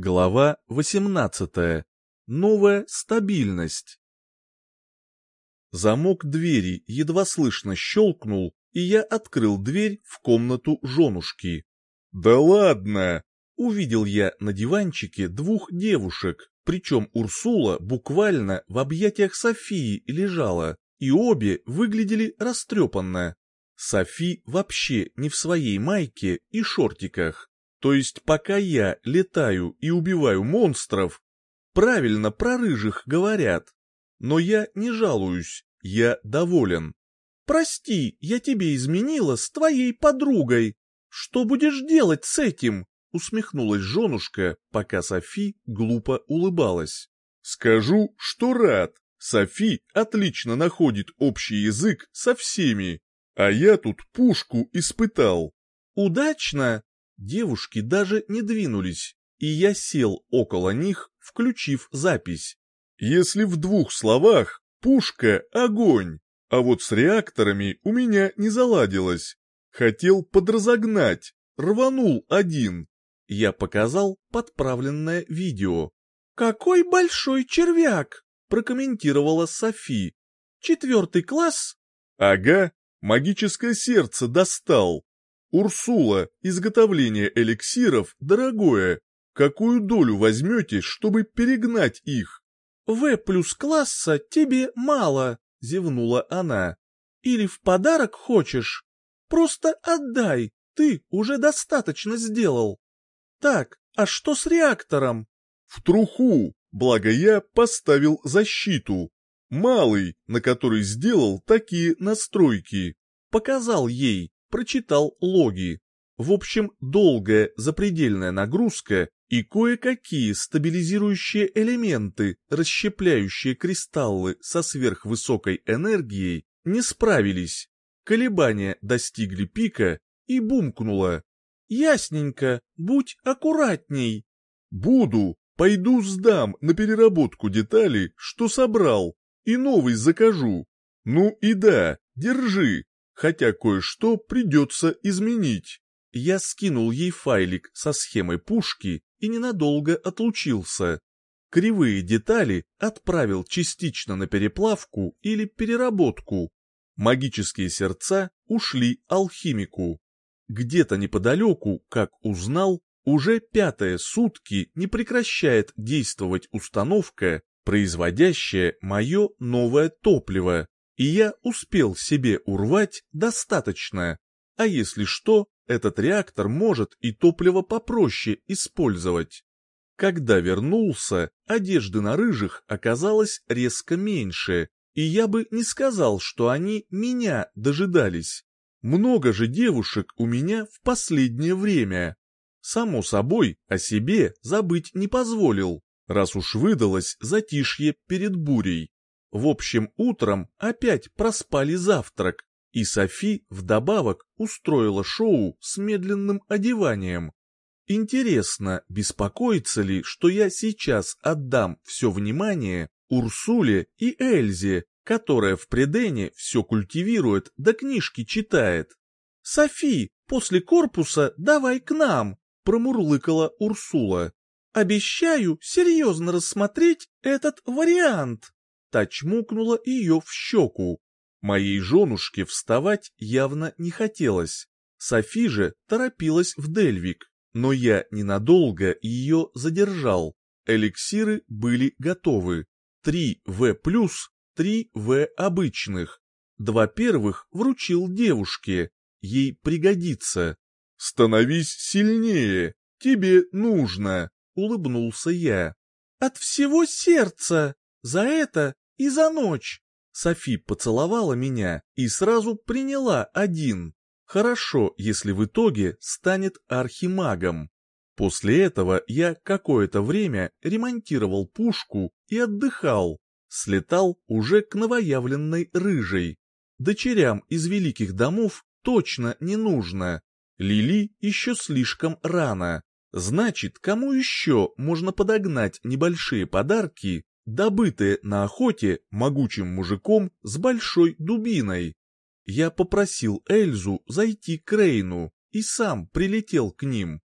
Глава 18. Новая стабильность. Замок двери едва слышно щелкнул, и я открыл дверь в комнату женушки. «Да ладно!» Увидел я на диванчике двух девушек, причем Урсула буквально в объятиях Софии лежала, и обе выглядели растрепанно. Софи вообще не в своей майке и шортиках. То есть пока я летаю и убиваю монстров, правильно про рыжих говорят. Но я не жалуюсь, я доволен. Прости, я тебе изменила с твоей подругой. Что будешь делать с этим? Усмехнулась женушка, пока Софи глупо улыбалась. Скажу, что рад. Софи отлично находит общий язык со всеми. А я тут пушку испытал. Удачно, Девушки даже не двинулись, и я сел около них, включив запись. Если в двух словах, пушка — огонь, а вот с реакторами у меня не заладилось. Хотел подразогнать, рванул один. Я показал подправленное видео. «Какой большой червяк!» — прокомментировала Софи. «Четвертый класс?» «Ага, магическое сердце достал. Урсула, изготовление эликсиров дорогое. Какую долю возьмете, чтобы перегнать их? В плюс класса тебе мало, зевнула она. Или в подарок хочешь? Просто отдай, ты уже достаточно сделал. Так, а что с реактором? В труху, благо я поставил защиту. Малый, на который сделал такие настройки. Показал ей прочитал логи. В общем, долгая запредельная нагрузка и кое-какие стабилизирующие элементы, расщепляющие кристаллы со сверхвысокой энергией, не справились. Колебания достигли пика и бумкнуло. «Ясненько, будь аккуратней». «Буду, пойду сдам на переработку детали, что собрал, и новый закажу. Ну и да, держи, хотя кое-что придется изменить. Я скинул ей файлик со схемой пушки и ненадолго отлучился. Кривые детали отправил частично на переплавку или переработку. Магические сердца ушли алхимику. Где-то неподалеку, как узнал, уже пятые сутки не прекращает действовать установка, производящая мое новое топливо и я успел себе урвать достаточно. А если что, этот реактор может и топливо попроще использовать. Когда вернулся, одежды на рыжих оказалось резко меньше, и я бы не сказал, что они меня дожидались. Много же девушек у меня в последнее время. Само собой, о себе забыть не позволил, раз уж выдалось затишье перед бурей. В общем, утром опять проспали завтрак, и Софи вдобавок устроила шоу с медленным одеванием. Интересно, беспокоится ли, что я сейчас отдам все внимание Урсуле и Эльзе, которая в Предене все культивирует да книжки читает. «Софи, после корпуса давай к нам», — промурлыкала Урсула. «Обещаю серьезно рассмотреть этот вариант». Та чмокнула ее в щеку. Моей женушке вставать явно не хотелось. Софи же торопилась в Дельвик, но я ненадолго ее задержал. Эликсиры были готовы. Три В+, три В обычных. Два первых вручил девушке. Ей пригодится. «Становись сильнее, тебе нужно», — улыбнулся я. «От всего сердца!» За это и за ночь. Софи поцеловала меня и сразу приняла один. Хорошо, если в итоге станет архимагом. После этого я какое-то время ремонтировал пушку и отдыхал. Слетал уже к новоявленной рыжей. Дочерям из великих домов точно не нужно. Лили еще слишком рано. Значит, кому еще можно подогнать небольшие подарки добытые на охоте могучим мужиком с большой дубиной. Я попросил Эльзу зайти к Рейну и сам прилетел к ним.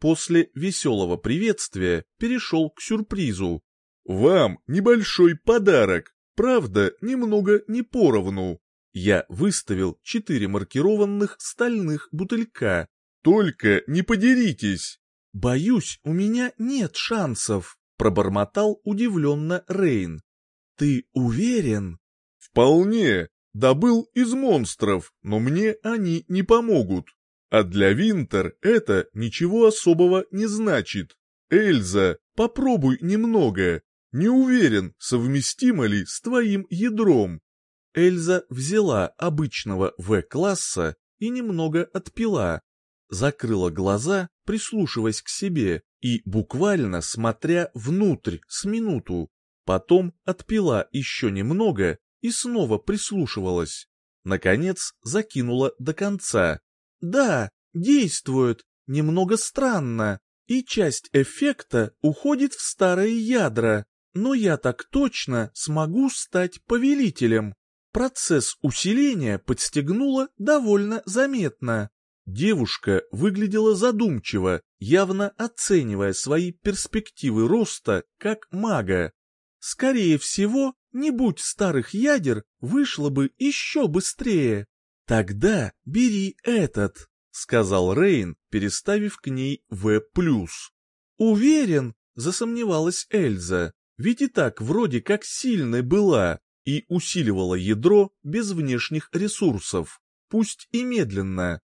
После веселого приветствия перешел к сюрпризу. «Вам небольшой подарок, правда, немного не поровну». Я выставил четыре маркированных стальных бутылька. «Только не подеритесь!» «Боюсь, у меня нет шансов», — пробормотал удивленно Рейн. «Ты уверен?» «Вполне. Добыл из монстров, но мне они не помогут. А для Винтер это ничего особого не значит. Эльза, попробуй немного. Не уверен, совместимо ли с твоим ядром». Эльза взяла обычного В-класса и немного отпила. Закрыла глаза, прислушиваясь к себе и буквально смотря внутрь с минуту. Потом отпила еще немного и снова прислушивалась. Наконец закинула до конца. Да, действует, немного странно, и часть эффекта уходит в старые ядра, но я так точно смогу стать повелителем. Процесс усиления подстегнуло довольно заметно. Девушка выглядела задумчиво, явно оценивая свои перспективы роста как мага. Скорее всего, не будь старых ядер, вышло бы еще быстрее. Тогда бери этот, сказал Рейн, переставив к ней В+. Уверен, засомневалась Эльза, ведь и так вроде как сильной была и усиливала ядро без внешних ресурсов, пусть и медленно.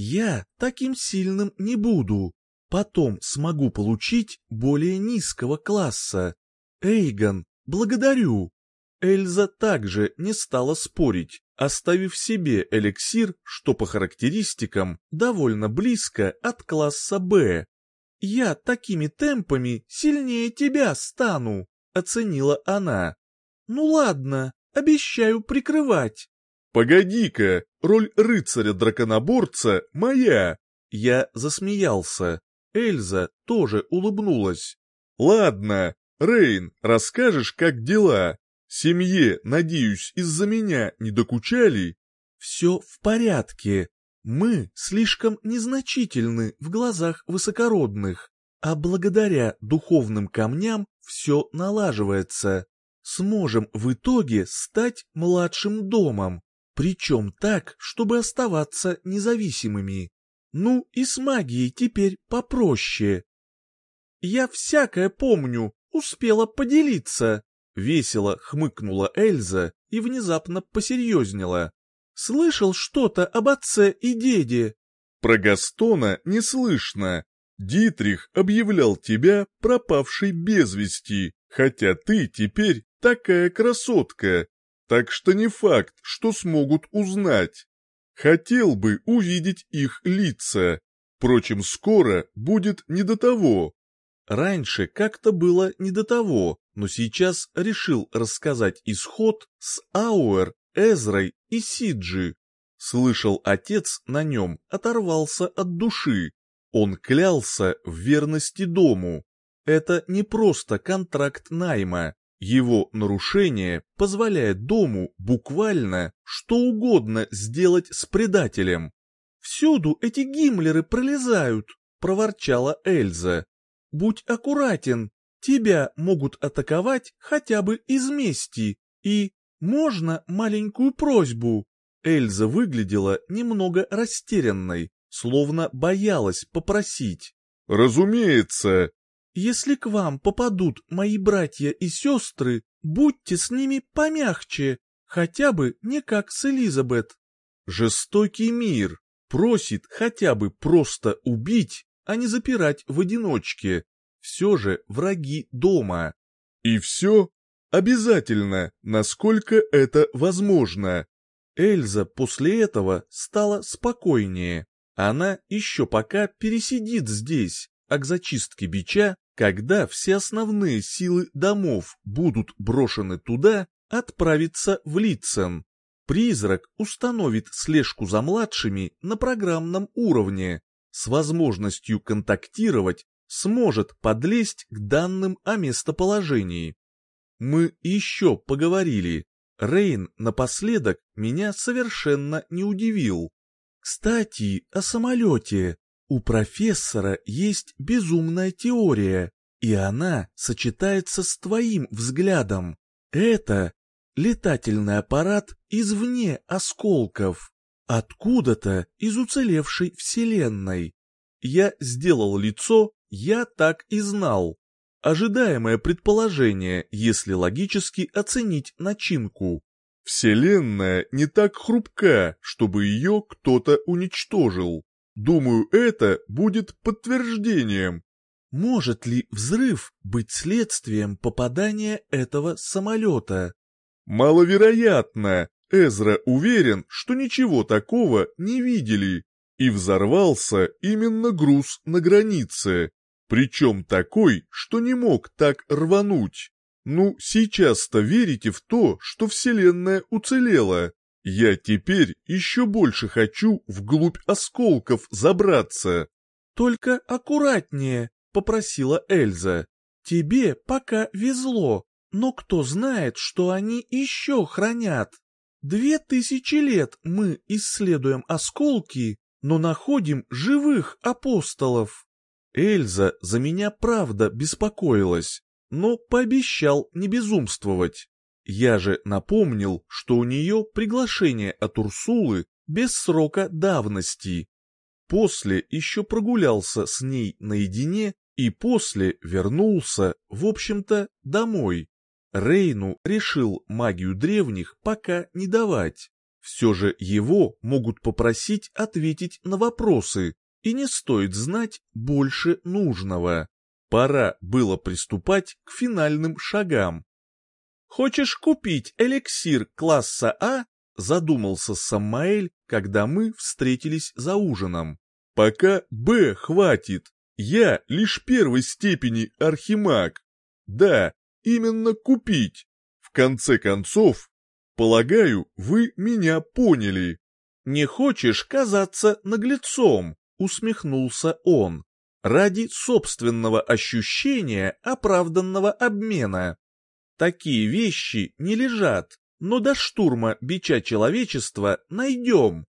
Я таким сильным не буду. Потом смогу получить более низкого класса. Эйгон, благодарю. Эльза также не стала спорить, оставив себе эликсир, что по характеристикам довольно близко от класса Б. «Я такими темпами сильнее тебя стану», — оценила она. «Ну ладно, обещаю прикрывать». «Погоди-ка, роль рыцаря-драконоборца моя!» Я засмеялся. Эльза тоже улыбнулась. «Ладно, Рейн, расскажешь, как дела? Семье, надеюсь, из-за меня не докучали?» «Все в порядке. Мы слишком незначительны в глазах высокородных, а благодаря духовным камням все налаживается. Сможем в итоге стать младшим домом, причем так, чтобы оставаться независимыми. Ну и с магией теперь попроще. Я всякое помню, успела поделиться. Весело хмыкнула Эльза и внезапно посерьезнела. Слышал что-то об отце и деде? Про Гастона не слышно. Дитрих объявлял тебя пропавшей без вести, хотя ты теперь такая красотка, так что не факт, что смогут узнать. Хотел бы увидеть их лица. Впрочем, скоро будет не до того. Раньше как-то было не до того, но сейчас решил рассказать исход с Ауэр, Эзрой и Сиджи. Слышал отец на нем, оторвался от души. Он клялся в верности дому. Это не просто контракт найма, его нарушение позволяет дому буквально что угодно сделать с предателем. «Всюду эти гиммлеры пролезают», — проворчала Эльза. «Будь аккуратен, тебя могут атаковать хотя бы из мести. И можно маленькую просьбу?» Эльза выглядела немного растерянной, словно боялась попросить. «Разумеется», если к вам попадут мои братья и сестры, будьте с ними помягче, хотя бы не как с Элизабет. Жестокий мир просит хотя бы просто убить, а не запирать в одиночке. Все же враги дома. И все? Обязательно, насколько это возможно. Эльза после этого стала спокойнее. Она еще пока пересидит здесь, а к зачистке бича когда все основные силы домов будут брошены туда, отправиться в Литцен. Призрак установит слежку за младшими на программном уровне, с возможностью контактировать сможет подлезть к данным о местоположении. Мы еще поговорили. Рейн напоследок меня совершенно не удивил. Кстати, о самолете. У профессора есть безумная теория, и она сочетается с твоим взглядом. Это летательный аппарат извне осколков, откуда-то из уцелевшей вселенной. Я сделал лицо, я так и знал. Ожидаемое предположение, если логически оценить начинку. Вселенная не так хрупка, чтобы ее кто-то уничтожил. Думаю, это будет подтверждением. Может ли взрыв быть следствием попадания этого самолета? Маловероятно. Эзра уверен, что ничего такого не видели. И взорвался именно груз на границе. Причем такой, что не мог так рвануть. Ну, сейчас-то верите в то, что Вселенная уцелела. Я теперь еще больше хочу вглубь осколков забраться. Только аккуратнее, попросила Эльза. Тебе пока везло, но кто знает, что они еще хранят. Две тысячи лет мы исследуем осколки, но находим живых апостолов. Эльза за меня правда беспокоилась, но пообещал не безумствовать. Я же напомнил, что у нее приглашение от Урсулы без срока давности. После еще прогулялся с ней наедине и после вернулся, в общем-то, домой. Рейну решил магию древних пока не давать. Все же его могут попросить ответить на вопросы, и не стоит знать больше нужного. Пора было приступать к финальным шагам. «Хочешь купить эликсир класса А?» — задумался Самаэль, когда мы встретились за ужином. «Пока Б хватит. Я лишь первой степени архимаг. Да, именно купить. В конце концов, полагаю, вы меня поняли». «Не хочешь казаться наглецом?» — усмехнулся он. «Ради собственного ощущения оправданного обмена. Такие вещи не лежат, но до штурма бича человечества найдем.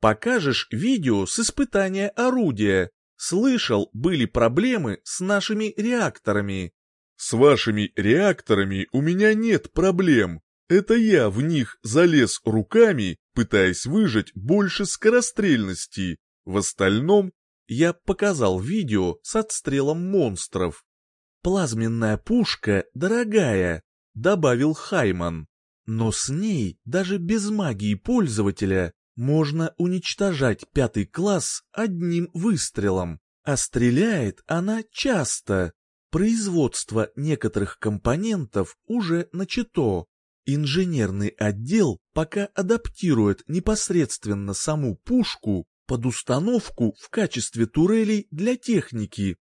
Покажешь видео с испытания орудия. Слышал, были проблемы с нашими реакторами. С вашими реакторами у меня нет проблем. Это я в них залез руками, пытаясь выжать больше скорострельности. В остальном я показал видео с отстрелом монстров. Плазменная пушка дорогая, добавил Хайман. Но с ней даже без магии пользователя можно уничтожать пятый класс одним выстрелом, а стреляет она часто. Производство некоторых компонентов уже начато. Инженерный отдел пока адаптирует непосредственно саму пушку под установку в качестве турелей для техники.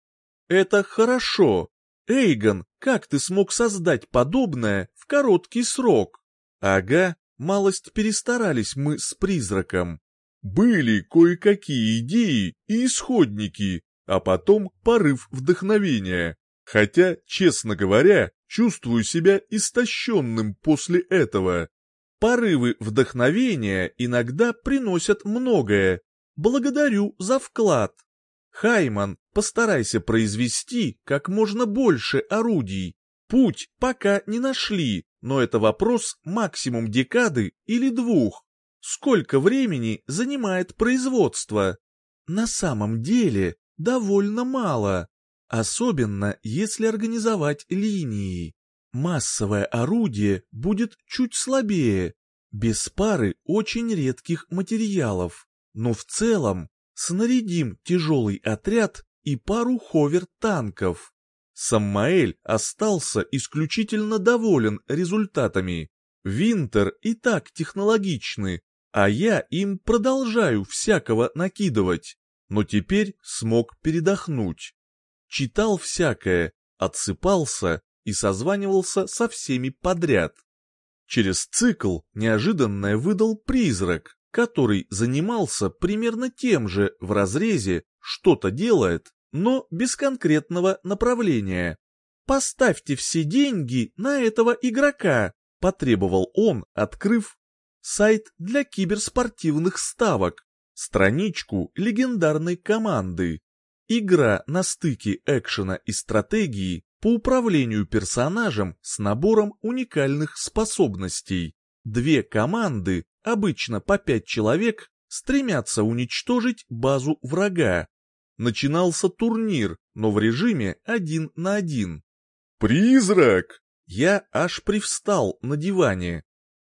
Это хорошо. Эйгон, как ты смог создать подобное в короткий срок? Ага, малость перестарались мы с призраком. Были кое-какие идеи и исходники, а потом порыв вдохновения. Хотя, честно говоря, чувствую себя истощенным после этого. Порывы вдохновения иногда приносят многое. Благодарю за вклад. Хайман, постарайся произвести как можно больше орудий. Путь пока не нашли, но это вопрос максимум декады или двух. Сколько времени занимает производство? На самом деле довольно мало. Особенно, если организовать линии. Массовое орудие будет чуть слабее, без пары очень редких материалов, но в целом снарядим тяжелый отряд и пару ховер-танков. Саммаэль остался исключительно доволен результатами. Винтер и так технологичны, а я им продолжаю всякого накидывать, но теперь смог передохнуть читал всякое, отсыпался и созванивался со всеми подряд. Через цикл неожиданное выдал призрак, который занимался примерно тем же в разрезе, что-то делает, но без конкретного направления. «Поставьте все деньги на этого игрока», — потребовал он, открыв сайт для киберспортивных ставок. страничку легендарной команды. Игра на стыке экшена и стратегии по управлению персонажем с набором уникальных способностей. Две команды, обычно по пять человек, стремятся уничтожить базу врага. Начинался турнир, но в режиме один на один. «Призрак!» Я аж привстал на диване.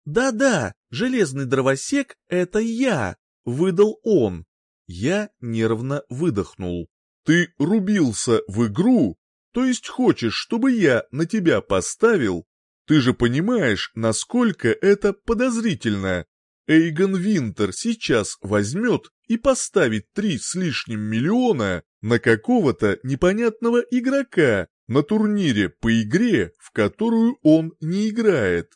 «Да-да, железный дровосек — это я!» — выдал он. Я нервно выдохнул. «Ты рубился в игру? То есть хочешь, чтобы я на тебя поставил? Ты же понимаешь, насколько это подозрительно. Эйгон Винтер сейчас возьмет и поставит три с лишним миллиона на какого-то непонятного игрока на турнире по игре, в которую он не играет.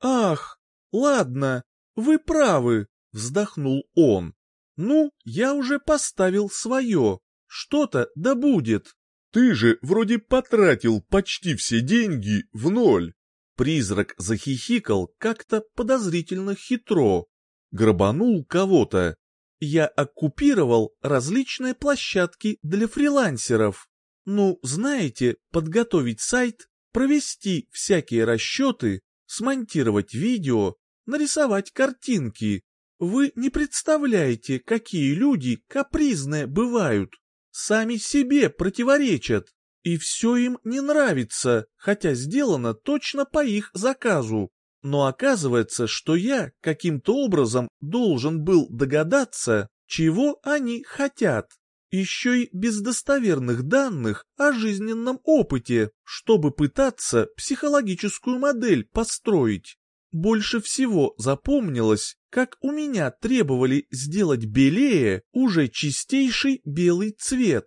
«Ах, ладно, вы правы», — вздохнул он. «Ну, я уже поставил свое. Что-то да будет». «Ты же вроде потратил почти все деньги в ноль». Призрак захихикал как-то подозрительно хитро. Грабанул кого-то. Я оккупировал различные площадки для фрилансеров. Ну, знаете, подготовить сайт, провести всякие расчеты, смонтировать видео, нарисовать картинки. Вы не представляете, какие люди капризные бывают. Сами себе противоречат. И все им не нравится, хотя сделано точно по их заказу. Но оказывается, что я каким-то образом должен был догадаться, чего они хотят. Еще и без достоверных данных о жизненном опыте, чтобы пытаться психологическую модель построить. Больше всего запомнилось, как у меня требовали сделать белее уже чистейший белый цвет.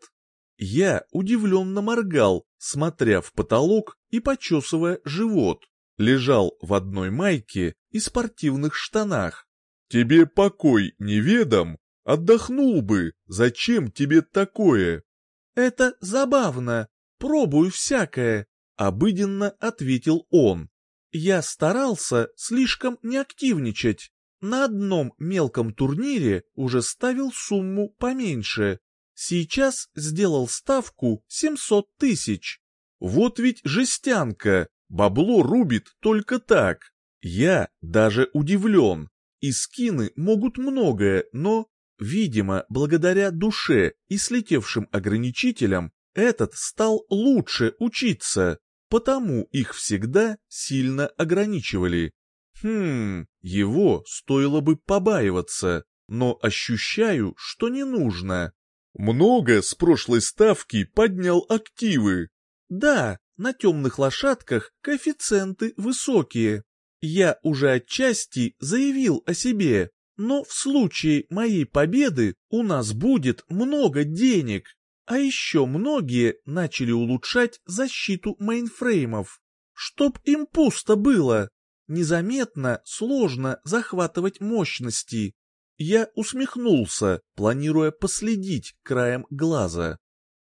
Я удивленно моргал, смотря в потолок и почесывая живот. Лежал в одной майке и спортивных штанах. «Тебе покой неведом? Отдохнул бы, зачем тебе такое?» «Это забавно, пробую всякое», — обыденно ответил он. «Я старался слишком не активничать. На одном мелком турнире уже ставил сумму поменьше, Сейчас сделал ставку 700 тысяч. Вот ведь жестянка, бабло рубит только так. Я даже удивлен. И скины могут многое, но, видимо, благодаря душе и слетевшим ограничителям, этот стал лучше учиться, потому их всегда сильно ограничивали. Хм, его стоило бы побаиваться, но ощущаю, что не нужно. Много с прошлой ставки поднял активы. Да, на темных лошадках коэффициенты высокие. Я уже отчасти заявил о себе, но в случае моей победы у нас будет много денег. А еще многие начали улучшать защиту мейнфреймов. Чтоб им пусто было. Незаметно сложно захватывать мощности. Я усмехнулся, планируя последить краем глаза.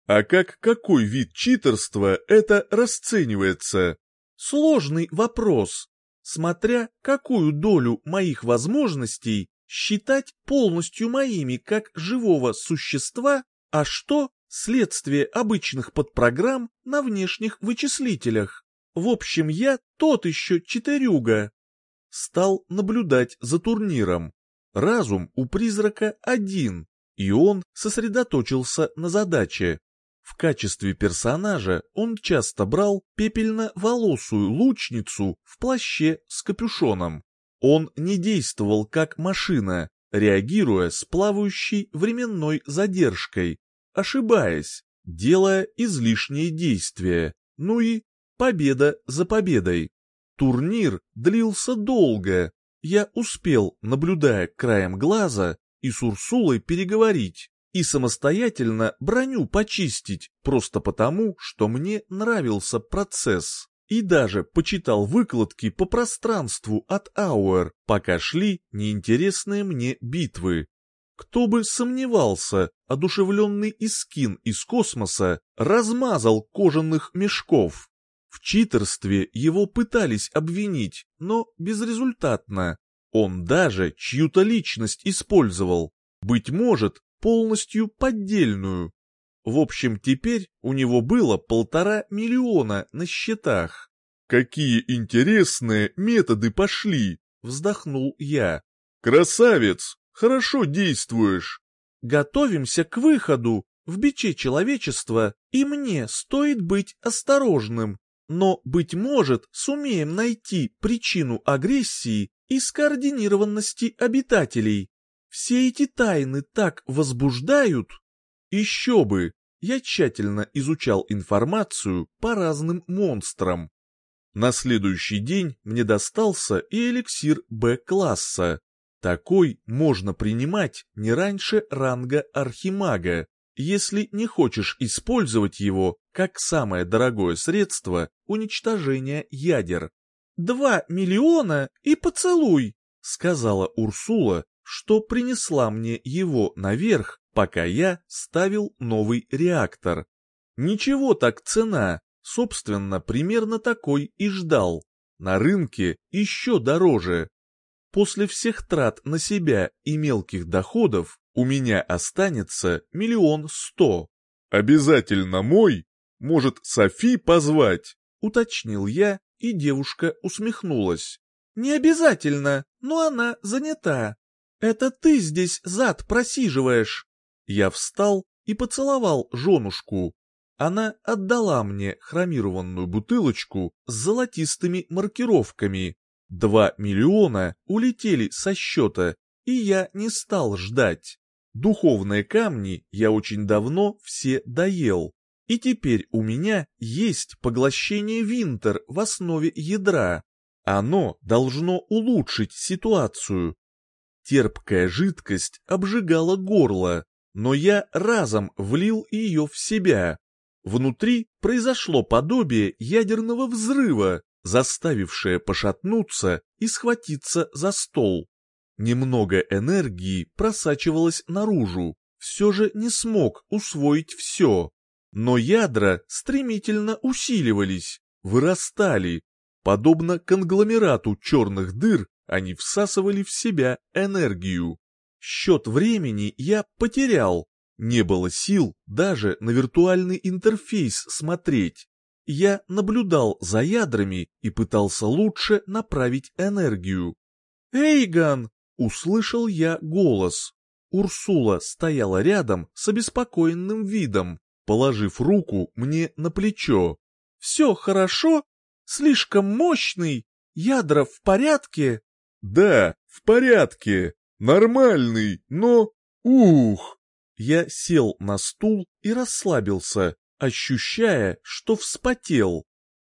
А как какой вид читерства это расценивается? Сложный вопрос. Смотря какую долю моих возможностей считать полностью моими как живого существа, а что следствие обычных подпрограмм на внешних вычислителях. В общем, я тот еще четырюга. Стал наблюдать за турниром. Разум у призрака один, и он сосредоточился на задаче. В качестве персонажа он часто брал пепельно-волосую лучницу в плаще с капюшоном. Он не действовал как машина, реагируя с плавающей временной задержкой, ошибаясь, делая излишние действия, ну и победа за победой. Турнир длился долго, я успел, наблюдая краем глаза, и с Урсулой переговорить, и самостоятельно броню почистить, просто потому, что мне нравился процесс. И даже почитал выкладки по пространству от Ауэр, пока шли неинтересные мне битвы. Кто бы сомневался, одушевленный Искин из космоса размазал кожаных мешков. В читерстве его пытались обвинить, но безрезультатно. Он даже чью-то личность использовал. быть может, полностью поддельную. В общем, теперь у него было полтора миллиона на счетах. «Какие интересные методы пошли!» — вздохнул я. «Красавец! Хорошо действуешь!» «Готовимся к выходу! В биче человечества и мне стоит быть осторожным, но, быть может, сумеем найти причину агрессии и скоординированности обитателей. Все эти тайны так возбуждают. Еще бы, я тщательно изучал информацию по разным монстрам. На следующий день мне достался и эликсир Б-класса. Такой можно принимать не раньше ранга архимага, если не хочешь использовать его как самое дорогое средство уничтожения ядер. «Два миллиона и поцелуй», — сказала Урсула, что принесла мне его наверх, пока я ставил новый реактор. Ничего так цена, собственно, примерно такой и ждал. На рынке еще дороже. После всех трат на себя и мелких доходов у меня останется миллион сто. Обязательно мой? Может, Софи позвать? Уточнил я, и девушка усмехнулась. Не обязательно, но она занята. Это ты здесь зад просиживаешь. Я встал и поцеловал женушку. Она отдала мне хромированную бутылочку с золотистыми маркировками. Два миллиона улетели со счета, и я не стал ждать. Духовные камни я очень давно все доел, и теперь у меня есть поглощение Винтер в основе ядра. Оно должно улучшить ситуацию. Терпкая жидкость обжигала горло, но я разом влил ее в себя. Внутри произошло подобие ядерного взрыва, заставившее пошатнуться и схватиться за стол. Немного энергии просачивалось наружу, все же не смог усвоить все. Но ядра стремительно усиливались, вырастали. Подобно конгломерату черных дыр, они всасывали в себя энергию. Счет времени я потерял. Не было сил даже на виртуальный интерфейс смотреть. Я наблюдал за ядрами и пытался лучше направить энергию. «Эйгон!» Услышал я голос. Урсула стояла рядом с обеспокоенным видом, положив руку мне на плечо. «Все хорошо? Слишком мощный? Ядра в порядке?» «Да, в порядке. Нормальный, но... Ух!» Я сел на стул и расслабился, ощущая, что вспотел.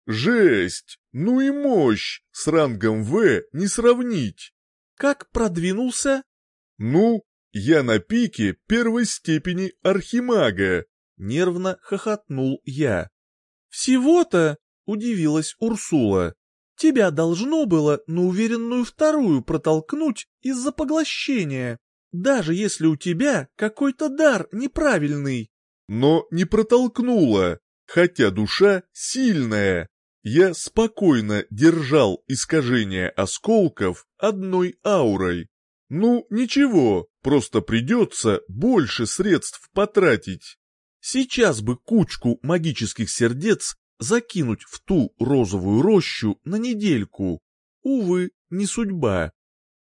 «Жесть! Ну и мощь! С рангом В не сравнить!» Как продвинулся? Ну, я на пике первой степени архимага. Нервно хохотнул я. Всего-то, удивилась Урсула. Тебя должно было на уверенную вторую протолкнуть из-за поглощения, даже если у тебя какой-то дар неправильный. Но не протолкнула, хотя душа сильная я спокойно держал искажение осколков одной аурой. Ну, ничего, просто придется больше средств потратить. Сейчас бы кучку магических сердец закинуть в ту розовую рощу на недельку. Увы, не судьба.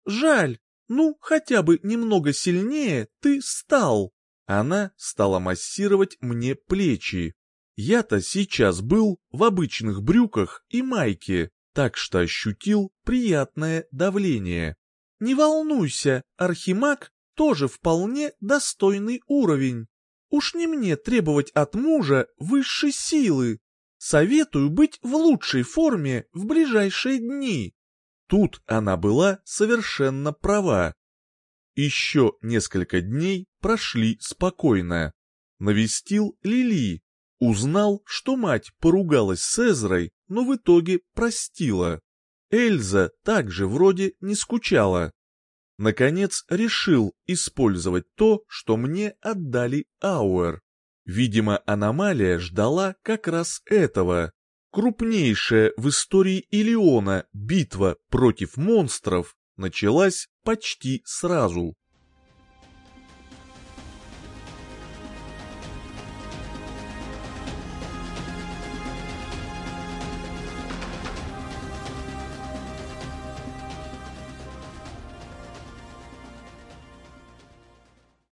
Жаль, ну, хотя бы немного сильнее ты стал. Она стала массировать мне плечи. Я-то сейчас был в обычных брюках и майке, так что ощутил приятное давление. Не волнуйся, Архимаг тоже вполне достойный уровень. Уж не мне требовать от мужа высшей силы. Советую быть в лучшей форме в ближайшие дни. Тут она была совершенно права. Еще несколько дней прошли спокойно. Навестил Лили, Узнал, что мать поругалась с Эзрой, но в итоге простила. Эльза также вроде не скучала. Наконец решил использовать то, что мне отдали Ауэр. Видимо, аномалия ждала как раз этого. Крупнейшая в истории Илиона битва против монстров началась почти сразу.